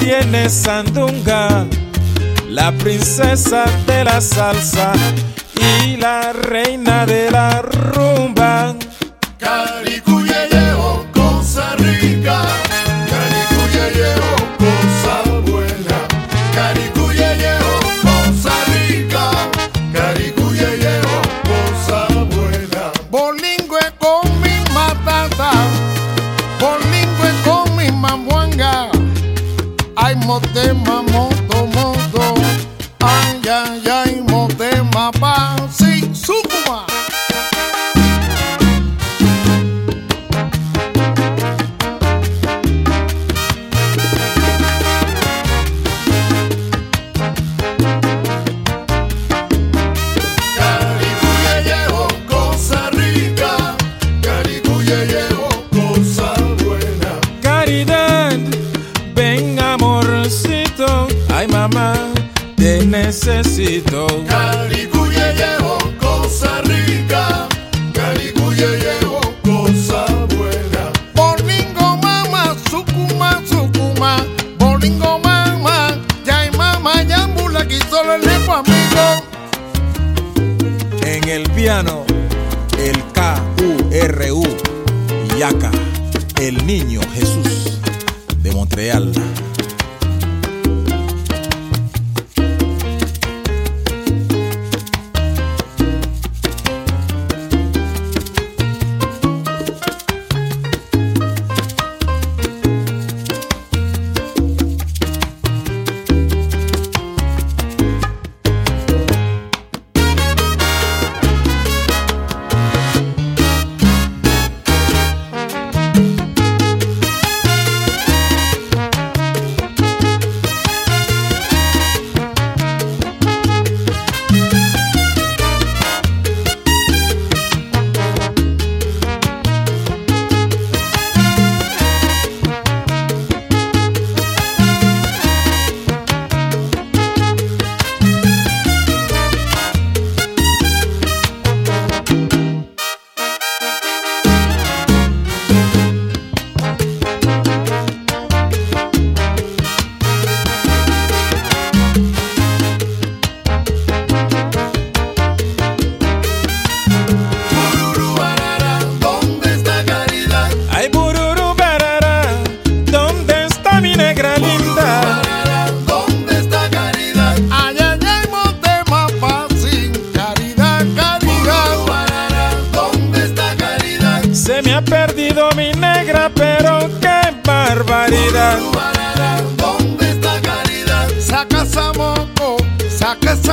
es Sandunga, la princesa de la salsa y la reina de la motema, moto, moto. Ay, ay, ay, motema, pa, necesito. Caricuyeyeo, cosa rica. Caricuyeyeo, cosa buena. Bolingo mama, sucuma, sucuma. Bolingo mama, ya hay mama, ya mula, aquí solo el lepo amigo. En el piano, el K-U-R-U, Yaca, el niño Jesús de Montreal. Negra, pero qué barbaridad. ¿dónde está caridad? Saca esa moco, saca esa.